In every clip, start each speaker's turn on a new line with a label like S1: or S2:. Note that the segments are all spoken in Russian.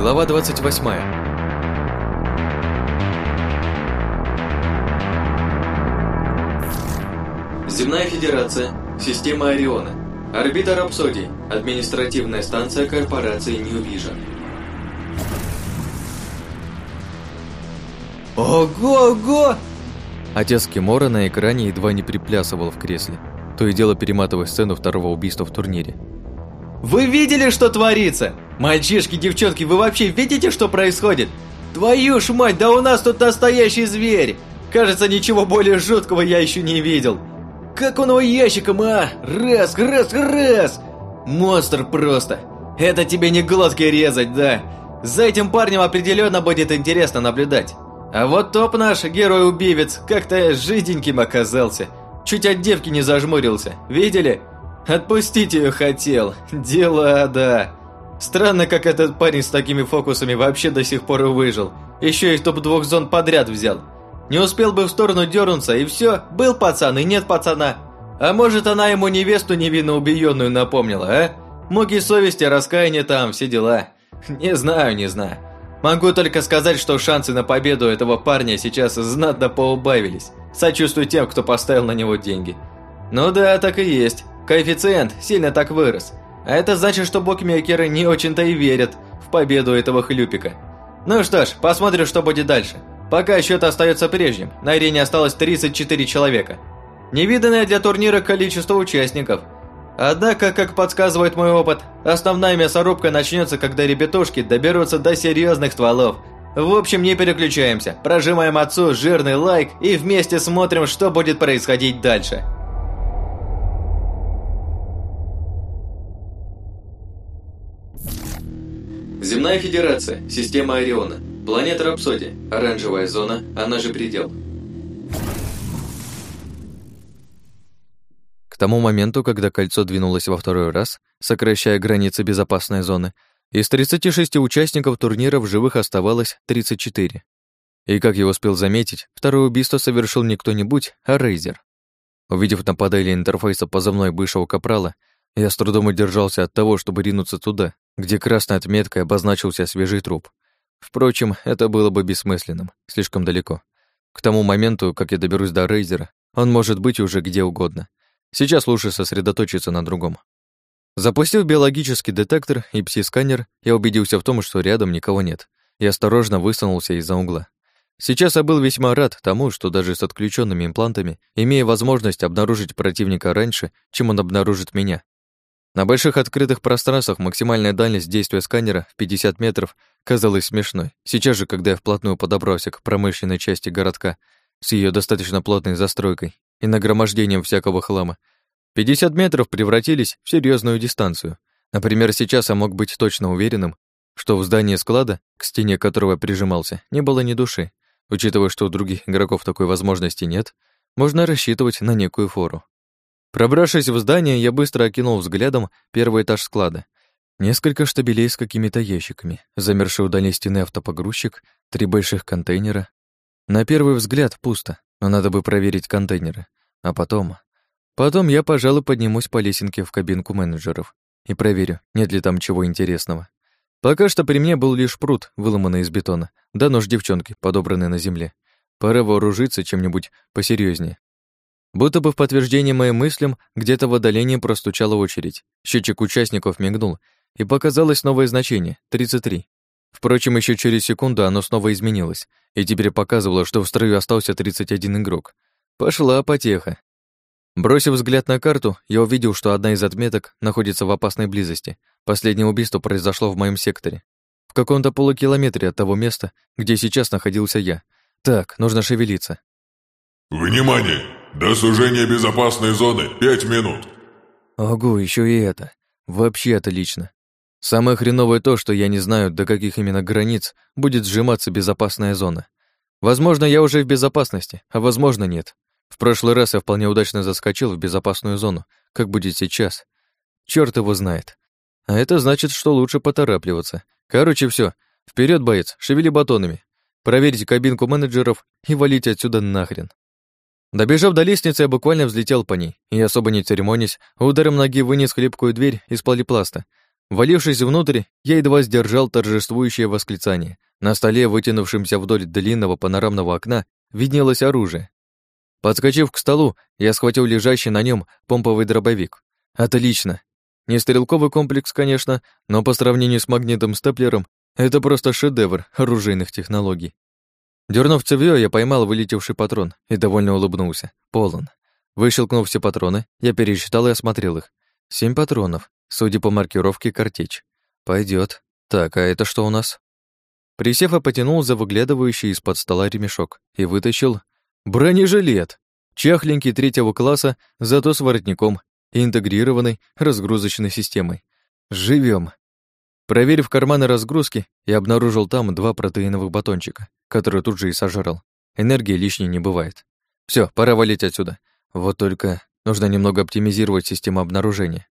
S1: Глава 28. Земная Федерация, система Ориона, орбита Рапсодий, административная станция корпорации New Vision.
S2: Ого, ого!
S1: Отец Кимора на экране едва не приплясывал в кресле, то и дело перематывая сцену второго убийства в турнире.
S2: Вы видели, что творится? Мальчишки, девчонки, вы вообще видите, что происходит? Твою ж мать, да у нас тут настоящий зверь! Кажется, ничего более жуткого я еще не видел. Как он его ящиком, а? Раз, раз, раз! Монстр просто. Это тебе не глотки резать, да? За этим парнем определенно будет интересно наблюдать. А вот топ наш герой-убивец как-то жиденьким оказался. Чуть от девки не зажмурился. Видели? Отпустить ее хотел. Дела, да. Странно, как этот парень с такими фокусами вообще до сих пор выжил. Еще и топ-двух зон подряд взял. Не успел бы в сторону дернуться, и все, был пацан и нет пацана. А может, она ему невесту невинно убиенную напомнила, а? Муки совести, раскаяние там, все дела. Не знаю, не знаю. Могу только сказать, что шансы на победу этого парня сейчас знатно поубавились. Сочувствую тем, кто поставил на него деньги. Ну да, так и есть. Коэффициент сильно так вырос. А это значит, что букмекеры не очень-то и верят в победу этого хлюпика. Ну что ж, посмотрим, что будет дальше. Пока счет остается прежним, на арене осталось 34 человека. Невиданное для турнира количество участников. Однако, как подсказывает мой опыт, основная мясорубка начнется, когда ребятушки доберутся до серьезных стволов. В общем, не переключаемся, прожимаем отцу жирный лайк и вместе смотрим, что будет происходить дальше.
S1: Земная Федерация, система Ориона, планета Рапсодия, оранжевая зона, она же предел. К тому моменту, когда кольцо двинулось во второй раз, сокращая границы безопасной зоны, из 36 участников турнира в живых оставалось 34. И, как я успел заметить, второе убийство совершил не кто-нибудь, а Рейзер. Увидев на панели интерфейса позывной бывшего капрала, я с трудом удержался от того, чтобы ринуться туда, где красной отметкой обозначился свежий труп. Впрочем, это было бы бессмысленным, слишком далеко. К тому моменту, как я доберусь до Рейзера, он может быть уже где угодно. Сейчас лучше сосредоточиться на другом. Запустив биологический детектор и пси-сканер, я убедился в том, что рядом никого нет, и осторожно высунулся из-за угла. Сейчас я был весьма рад тому, что даже с отключенными имплантами, имея возможность обнаружить противника раньше, чем он обнаружит меня, на больших открытых пространствах максимальная дальность действия сканера в 50 метров казалась смешной. Сейчас же, когда я вплотную подобрался к промышленной части городка с ее достаточно плотной застройкой и нагромождением всякого хлама, 50 метров превратились в серьезную дистанцию. Например, сейчас я мог быть точно уверенным, что в здании склада, к стене которого прижимался, не было ни души. Учитывая, что у других игроков такой возможности нет, можно рассчитывать на некую фору. Пробравшись в здание, я быстро окинул взглядом первый этаж склада. Несколько штабелей с какими-то ящиками, замерший у дальней стены автопогрузчик, три больших контейнера. На первый взгляд пусто, но надо бы проверить контейнеры. А потом... Потом я, пожалуй, поднимусь по лесенке в кабинку менеджеров и проверю, нет ли там чего интересного. Пока что при мне был лишь пруд, выломанный из бетона, да нож девчонки, подобранный на земле. Пора вооружиться чем-нибудь посерьезнее. Будто бы в подтверждение моим мыслям, где-то в отдалении простучала очередь. Счетчик участников мигнул, и показалось новое значение — 33. Впрочем, еще через секунду оно снова изменилось, и теперь показывало, что в строю остался 31 игрок. Пошла потеха. Бросив взгляд на карту, я увидел, что одна из отметок находится в опасной близости. Последнее убийство произошло в моем секторе. В каком-то полукилометре от того места, где сейчас находился я. Так, нужно шевелиться.
S3: «Внимание! До сужения безопасной зоны пять минут!»
S1: Ого, еще и это. Вообще отлично. Самое хреновое то, что я не знаю, до каких именно границ будет сжиматься безопасная зона. Возможно, я уже в безопасности, а возможно, нет. В прошлый раз я вполне удачно заскочил в безопасную зону. Как будет сейчас? Черт его знает. А это значит, что лучше поторапливаться. Короче, все. Вперед, боец, шевели батонами. Проверить кабинку менеджеров и валить отсюда нахрен. Добежав до лестницы, я буквально взлетел по ней, и, особо не церемонясь, ударом ноги вынес хлипкую дверь из полипласта. Валившись внутрь, я едва сдержал торжествующее восклицание. На столе, вытянувшемся вдоль длинного панорамного окна, виднелось оружие. Подскочив к столу, я схватил лежащий на нем помповый дробовик. Отлично. Не стрелковый комплекс, конечно, но по сравнению с магнитом Степлером это просто шедевр оружейных технологий. Дернув цевьё, я поймал вылетевший патрон и довольно улыбнулся. Полон. Выщелкнув все патроны, я пересчитал и осмотрел их. Семь патронов, судя по маркировке, картечь. Пойдет. Так, а это что у нас? Присев, я потянул за выглядывающий из-под стола ремешок и вытащил бронежилет. Чахленький третьего класса, зато с воротником и интегрированной разгрузочной системой. Живем. Проверив карманы разгрузки, я обнаружил там два протеиновых батончика, которые тут же и сожрал. Энергии лишней не бывает. Все, пора валить отсюда. Вот только нужно немного оптимизировать систему обнаружения.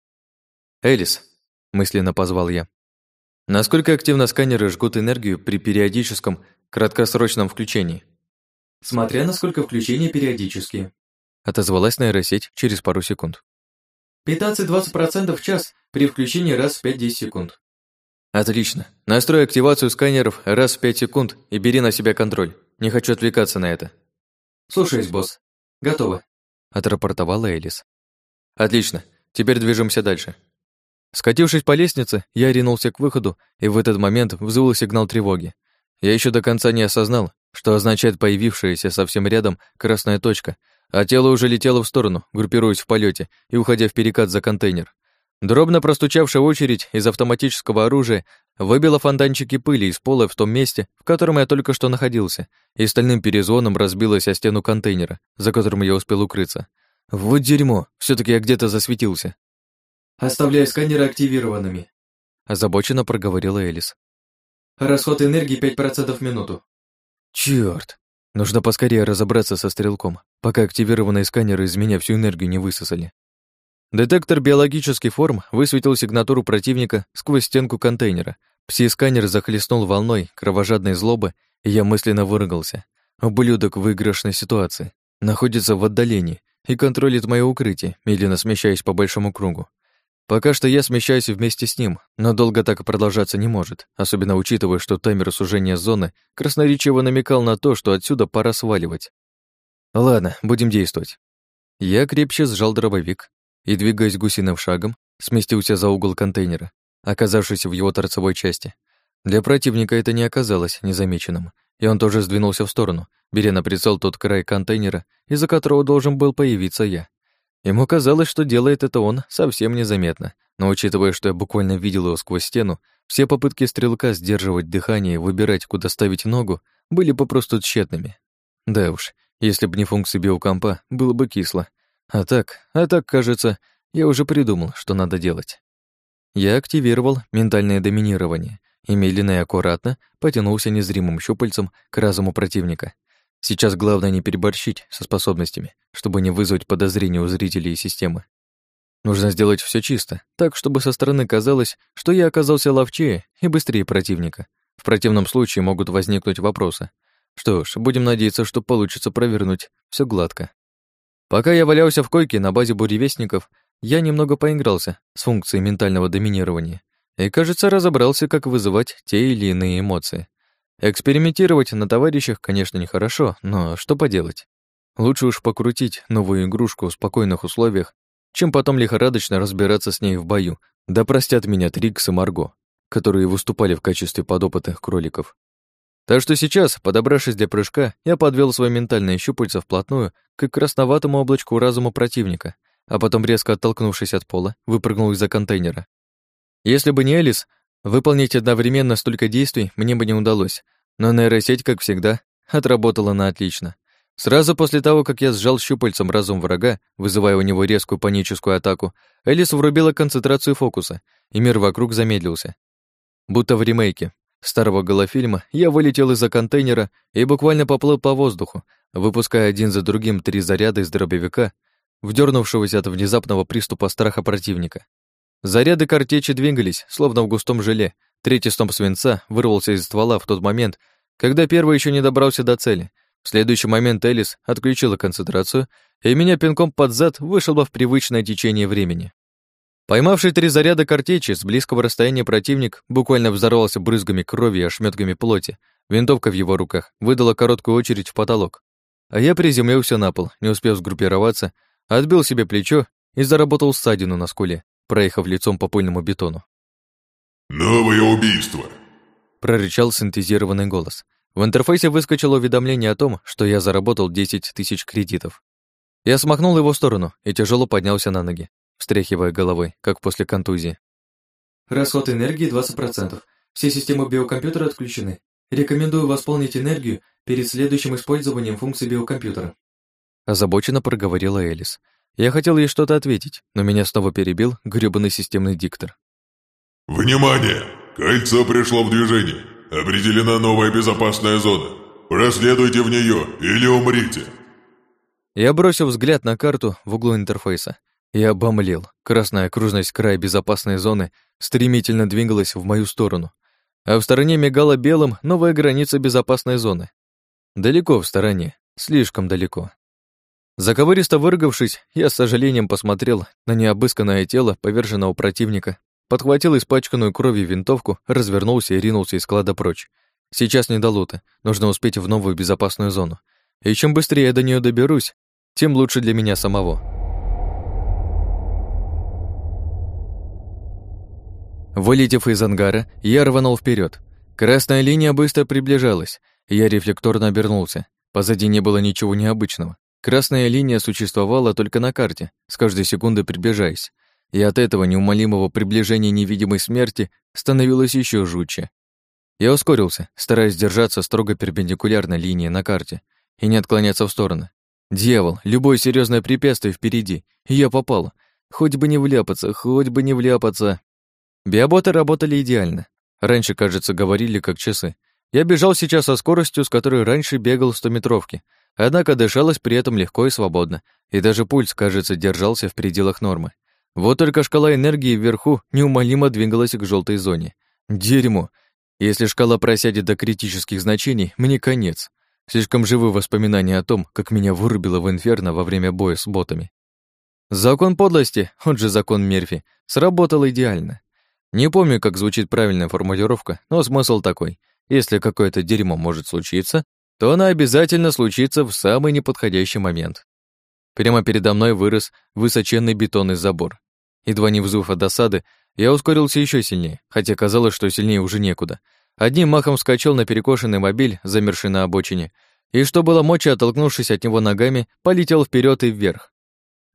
S1: «Элис», — мысленно позвал я, «насколько активно сканеры жгут энергию при периодическом краткосрочном включении?»
S2: «Смотря насколько включения периодические», —
S1: отозвалась нейросеть через пару секунд.
S2: 15-20% в час при включении раз в 5-10 секунд.
S1: Отлично. Настрой активацию сканеров раз в 5 секунд и бери на себя контроль. Не хочу отвлекаться на это.
S2: Слушаюсь, босс. Готово.
S1: Отрапортовала Элис. Отлично. Теперь движемся дальше. Скатившись по лестнице, я ринулся к выходу, и в этот момент взвыл сигнал тревоги. Я еще до конца не осознал, что означает появившаяся совсем рядом красная точка, а тело уже летело в сторону, группируясь в полете и уходя в перекат за контейнер. Дробно простучавшая очередь из автоматического оружия выбила фонтанчики пыли из пола в том месте, в котором я только что находился, и стальным перезвоном разбилась о стену контейнера, за которым я успел укрыться. Вот дерьмо, все таки я где-то засветился.
S2: «Оставляй сканеры активированными»,
S1: озабоченно проговорила Элис.
S2: «Расход энергии 5% в минуту».
S1: Черт! Нужно поскорее разобраться со стрелком, пока активированные сканеры из меня всю энергию не высосали. Детектор биологических форм высветил сигнатуру противника сквозь стенку контейнера. Пси-сканер захлестнул волной кровожадной злобы, и я мысленно выругался. Ублюдок в выигрышной ситуации. Находится в отдалении и контролит мое укрытие, медленно смещаясь по большому кругу. Пока что я смещаюсь вместе с ним, но долго так продолжаться не может, особенно учитывая, что таймер сужения зоны красноречиво намекал на то, что отсюда пора сваливать. Ладно, будем действовать. Я крепче сжал дробовик, и, двигаясь гусиным шагом, сместился за угол контейнера, оказавшись в его торцевой части. Для противника это не оказалось незамеченным, и он тоже сдвинулся в сторону, беря на прицел тот край контейнера, из-за которого должен был появиться я. Ему казалось, что делает это он совсем незаметно, но учитывая, что я буквально видел его сквозь стену, все попытки стрелка сдерживать дыхание и выбирать, куда ставить ногу, были попросту тщетными. Да уж, если бы не функции биокомпа, было бы кисло, а так, а так, кажется, я уже придумал, что надо делать. Я активировал ментальное доминирование и медленно и аккуратно потянулся незримым щупальцем к разуму противника. Сейчас главное не переборщить со способностями, чтобы не вызвать подозрения у зрителей и системы. Нужно сделать все чисто, так, чтобы со стороны казалось, что я оказался ловчее и быстрее противника. В противном случае могут возникнуть вопросы. Что ж, будем надеяться, что получится провернуть все гладко. Пока я валялся в койке на базе буревестников, я немного поигрался с функцией ментального доминирования и, кажется, разобрался, как вызывать те или иные эмоции. Экспериментировать на товарищах, конечно, нехорошо, но что поделать? Лучше уж покрутить новую игрушку в спокойных условиях, чем потом лихорадочно разбираться с ней в бою. Да простят меня Трикс и Марго, которые выступали в качестве подопытных кроликов. Так что сейчас, подобравшись для прыжка, я подвел свое ментальное щупальце вплотную к красноватому облачку разума противника, а потом, резко оттолкнувшись от пола, выпрыгнул из-за контейнера. Если бы не Элис, выполнить одновременно столько действий мне бы не удалось, но нейросеть, как всегда, отработала на отлично. Сразу после того, как я сжал щупальцем разум врага, вызывая у него резкую паническую атаку, Элис врубила концентрацию фокуса, и мир вокруг замедлился. Будто в ремейке, старого голофильма, я вылетел из-за контейнера и буквально поплыл по воздуху, выпуская один за другим три заряда из дробовика, вдернувшегося от внезапного приступа страха противника. Заряды картечи двигались, словно в густом желе. Третий стомп свинца вырвался из ствола в тот момент, когда первый еще не добрался до цели. В следующий момент Элис отключила концентрацию, и меня пинком под зад вышибло в привычное течение времени. Поймавший три заряда картечи с близкого расстояния противник буквально взорвался брызгами крови и ошметками плоти. Винтовка в его руках выдала короткую очередь в потолок. А я приземлился на пол, не успев сгруппироваться, отбил себе плечо и заработал ссадину на скуле, проехав лицом по пыльному бетону.
S3: «Новое убийство!»
S1: — прорычал синтезированный голос. В интерфейсе выскочило уведомление о том, что я заработал 10 тысяч кредитов. Я смахнул его в сторону и тяжело поднялся на ноги встряхивая головой, как после контузии.
S4: Расход энергии 20%. Все системы биокомпьютера отключены. Рекомендую восполнить энергию перед следующим использованием функций биокомпьютера.
S1: Озабоченно проговорила Элис. Я хотел ей что-то ответить, но меня снова перебил грёбаный системный диктор.
S3: «Внимание! Кольцо пришло в движение. Определена новая безопасная зона. Проследуйте в нее или умрите!»
S1: Я бросил взгляд на карту в углу интерфейса я обомлел. Красная окружность края безопасной зоны стремительно двигалась в мою сторону, а в стороне мигала белым новая граница безопасной зоны. Далеко в стороне, слишком далеко. Заковыристо выргавшись, я с сожалением посмотрел на необысканное тело поверженного противника, подхватил испачканную кровью винтовку, развернулся и ринулся из склада прочь. Сейчас не до лута, нужно успеть в новую безопасную зону. И чем быстрее я до нее доберусь, тем лучше для меня самого. Вылетев из ангара, я рванул вперед. Красная линия быстро приближалась. Я рефлекторно обернулся. Позади не было ничего необычного. Красная линия существовала только на карте, с каждой секунды приближаясь. И от этого неумолимого приближения невидимой смерти становилось еще жутче. Я ускорился, стараясь держаться строго перпендикулярно линии на карте и не отклоняться в стороны. Дьявол, любое серьезное препятствие впереди, и я попал. Хоть бы не вляпаться, хоть бы не вляпаться. Биоботы работали идеально. Раньше, кажется, говорили как часы. Я бежал сейчас со скоростью, с которой раньше бегал стометровки, однако дышалось при этом легко и свободно, и даже пульс, кажется, держался в пределах нормы. Вот только шкала энергии вверху неумолимо двигалась к желтой зоне. Дерьмо. Если шкала просядет до критических значений, мне конец. Слишком живы воспоминания о том, как меня вырубило в инферно во время боя с ботами. Закон подлости, он же закон Мерфи, сработал идеально. Не помню, как звучит правильная формулировка, но смысл такой. Если какое-то дерьмо может случиться, то оно обязательно случится в самый неподходящий момент. Прямо передо мной вырос высоченный бетонный забор. Едва не взвыв от досады, я ускорился еще сильнее, хотя казалось, что сильнее уже некуда. Одним махом вскочил на перекошенный мобиль, замерший на обочине, и, что было мочи, оттолкнувшись от него ногами, полетел вперед и вверх.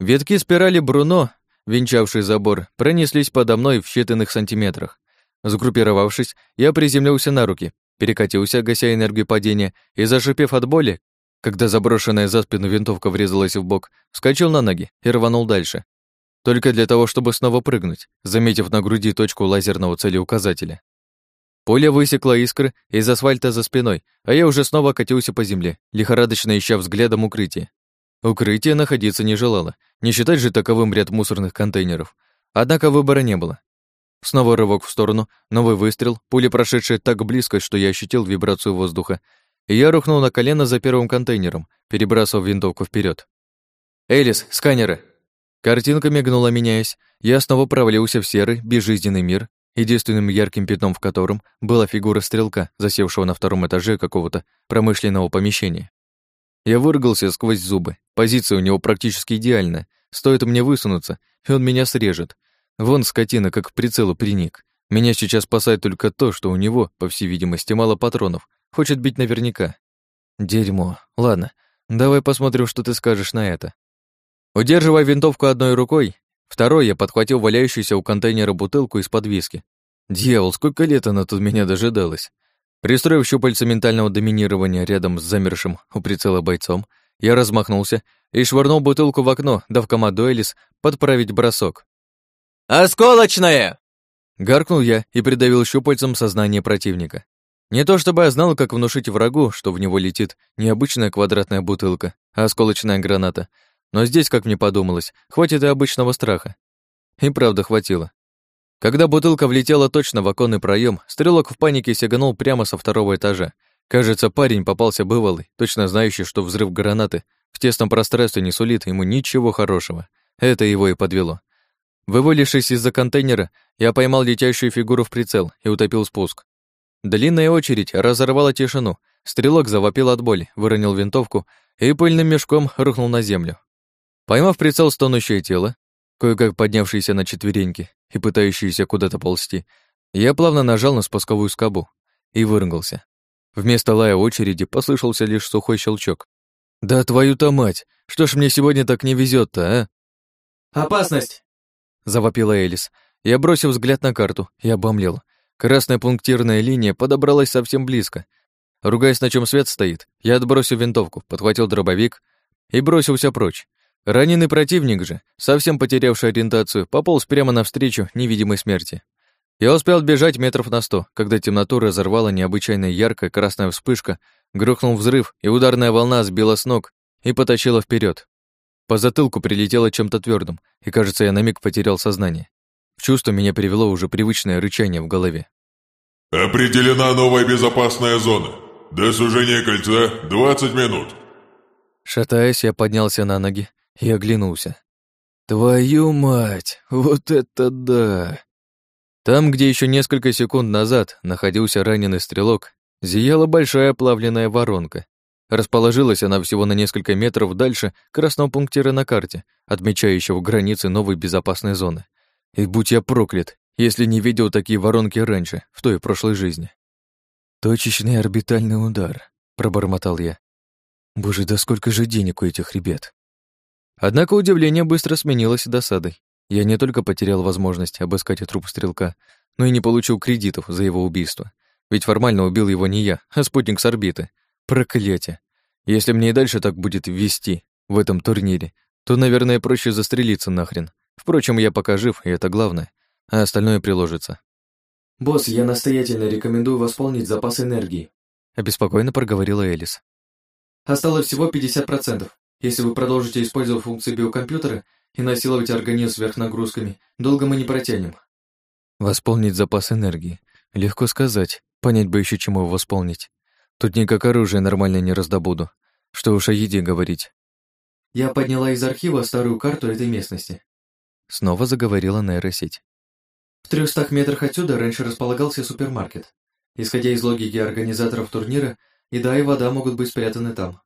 S1: Ветки спирали Бруно венчавший забор, пронеслись подо мной в считанных сантиметрах. Сгруппировавшись, я приземлился на руки, перекатился, гася энергию падения, и, зашипев от боли, когда заброшенная за спину винтовка врезалась в бок, вскочил на ноги и рванул дальше. Только для того, чтобы снова прыгнуть, заметив на груди точку лазерного целеуказателя. Поле высекло искры из асфальта за спиной, а я уже снова катился по земле, лихорадочно ища взглядом укрытие. Укрытие находиться не желало, не считать же таковым ряд мусорных контейнеров. Однако выбора не было. Снова рывок в сторону, новый выстрел, пуля прошедшая так близко, что я ощутил вибрацию воздуха, и я рухнул на колено за первым контейнером, перебрасывая винтовку вперед. «Элис, сканеры!» Картинка мигнула, меняясь. Я снова провалился в серый, безжизненный мир, единственным ярким пятном в котором была фигура стрелка, засевшего на втором этаже какого-то промышленного помещения. Я выругался сквозь зубы. Позиция у него практически идеальная. Стоит мне высунуться, и он меня срежет. Вон скотина, как к прицелу приник. Меня сейчас спасает только то, что у него, по всей видимости, мало патронов. Хочет бить наверняка. Дерьмо. Ладно, давай посмотрим, что ты скажешь на это. Удерживая винтовку одной рукой, второй я подхватил валяющуюся у контейнера бутылку из-под виски. Дьявол, сколько лет она тут меня дожидалась. Пристроив щупальца ментального доминирования рядом с замершим у прицела бойцом, я размахнулся и швырнул бутылку в окно, дав команду Элис подправить бросок.
S2: «Осколочная!»
S1: Гаркнул я и придавил щупальцем сознание противника. Не то чтобы я знал, как внушить врагу, что в него летит не обычная квадратная бутылка, а осколочная граната, но здесь, как мне подумалось, хватит и обычного страха. И правда хватило. Когда бутылка влетела точно в оконный проем, стрелок в панике сиганул прямо со второго этажа. Кажется, парень попался бывалый, точно знающий, что взрыв гранаты в тесном пространстве не сулит ему ничего хорошего. Это его и подвело. Вывалившись из-за контейнера, я поймал летящую фигуру в прицел и утопил спуск. Длинная очередь разорвала тишину. Стрелок завопил от боли, выронил винтовку и пыльным мешком рухнул на землю. Поймав прицел стонущее тело, кое-как поднявшееся на четвереньки и пытающееся куда-то ползти, я плавно нажал на спусковую скобу и выругался. Вместо лая очереди послышался лишь сухой щелчок. «Да твою-то мать! Что ж мне сегодня так не везет то
S2: а?» «Опасность!»
S1: завопила Элис. Я бросил взгляд на карту и обомлел. Красная пунктирная линия подобралась совсем близко. Ругаясь, на чем свет стоит, я отбросил винтовку, подхватил дробовик и бросился прочь. Раненый противник же, совсем потерявший ориентацию, пополз прямо навстречу невидимой смерти. Я успел бежать метров на сто, когда темноту разорвала необычайно яркая красная вспышка, грохнул взрыв, и ударная волна сбила с ног и потащила вперед. По затылку прилетело чем-то твердым, и, кажется, я на миг потерял сознание. В чувство меня привело уже привычное рычание в голове.
S3: «Определена новая безопасная зона. До сужения кольца 20 минут».
S1: Шатаясь, я поднялся на ноги и оглянулся. «Твою мать! Вот это да!» Там, где еще несколько секунд назад находился раненый стрелок, зияла большая плавленная воронка, Расположилась она всего на несколько метров дальше красного пунктира на карте, отмечающего границы новой безопасной зоны. И будь я проклят, если не видел такие воронки раньше, в той прошлой жизни. «Точечный орбитальный удар», — пробормотал я. «Боже, да сколько же денег у этих ребят!» Однако удивление быстро сменилось досадой. Я не только потерял возможность обыскать труп стрелка, но и не получил кредитов за его убийство. Ведь формально убил его не я, а спутник с орбиты — Проклятие. Если мне и дальше так будет вести в этом турнире, то, наверное, проще застрелиться нахрен. Впрочем, я пока жив, и это главное, а остальное приложится.
S4: «Босс, я настоятельно рекомендую восполнить запас энергии»,
S1: обеспокоенно проговорила Элис.
S4: «Осталось всего 50%. Если вы продолжите использовать функции биокомпьютера и насиловать организм сверхнагрузками, долго мы не протянем».
S1: Восполнить запас энергии. Легко сказать, понять бы еще, чему его восполнить. Тут никак оружие нормально не раздобуду. Что уж о еде говорить.
S4: Я подняла из архива старую карту этой местности.
S1: Снова заговорила нейросеть.
S4: В трехстах метрах отсюда раньше располагался супермаркет. Исходя из логики организаторов турнира, еда и вода могут быть спрятаны там.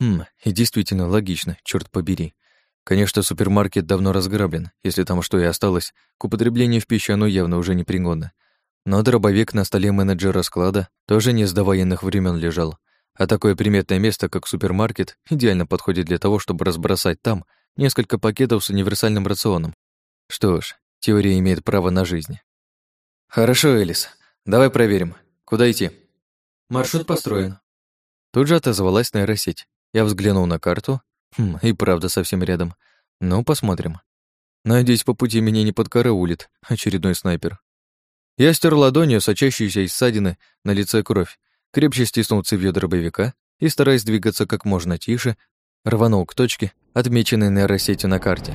S1: Хм, и действительно логично, черт побери. Конечно, супермаркет давно разграблен. Если там что и осталось, к употреблению в пищу оно явно уже непригодно. Но дробовик на столе менеджера склада тоже не с довоенных времен лежал, а такое приметное место, как супермаркет, идеально подходит для того, чтобы разбросать там несколько пакетов с универсальным рационом. Что ж, теория имеет право на жизнь. Хорошо, Элис, давай проверим. Куда идти?
S4: Маршрут построен.
S1: Тут же отозвалась нейросеть. Я взглянул на карту. Хм, и правда совсем рядом. Ну, посмотрим. Надеюсь, по пути меня не подкараулит очередной снайпер. Я стер ладонью сочащуюся из ссадины на лице кровь, крепче стиснул цевьё дробовика и, стараясь двигаться как можно тише, рванул к точке, отмеченной нейросетью на карте.